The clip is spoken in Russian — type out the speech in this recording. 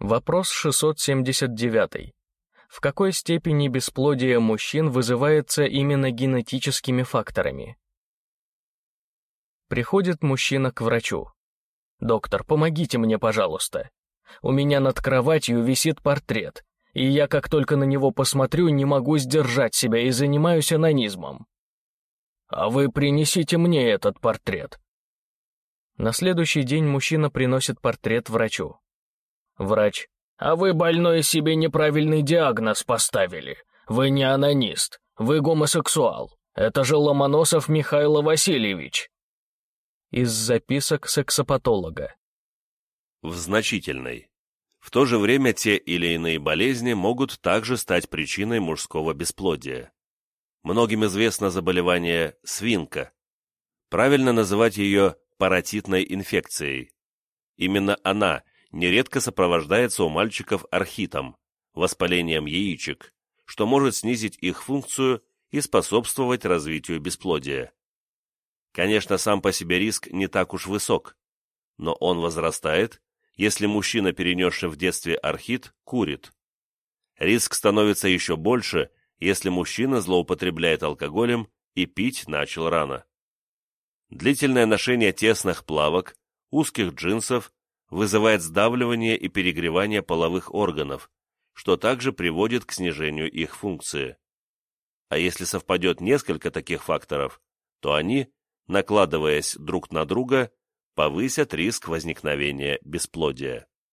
Вопрос 679. В какой степени бесплодие мужчин вызывается именно генетическими факторами? Приходит мужчина к врачу. «Доктор, помогите мне, пожалуйста. У меня над кроватью висит портрет, и я, как только на него посмотрю, не могу сдержать себя и занимаюсь анонизмом. А вы принесите мне этот портрет». На следующий день мужчина приносит портрет врачу. Врач. «А вы, больной, себе неправильный диагноз поставили. Вы не анонист, вы гомосексуал. Это же Ломоносов Михаил Васильевич». Из записок сексопатолога. В значительной. В то же время те или иные болезни могут также стать причиной мужского бесплодия. Многим известно заболевание свинка. Правильно называть ее паротитной инфекцией. Именно она нередко сопровождается у мальчиков архитом, воспалением яичек, что может снизить их функцию и способствовать развитию бесплодия. Конечно, сам по себе риск не так уж высок, но он возрастает, если мужчина, перенесший в детстве архит, курит. Риск становится еще больше, если мужчина злоупотребляет алкоголем и пить начал рано. Длительное ношение тесных плавок, узких джинсов вызывает сдавливание и перегревание половых органов, что также приводит к снижению их функции. А если совпадет несколько таких факторов, то они, накладываясь друг на друга, повысят риск возникновения бесплодия.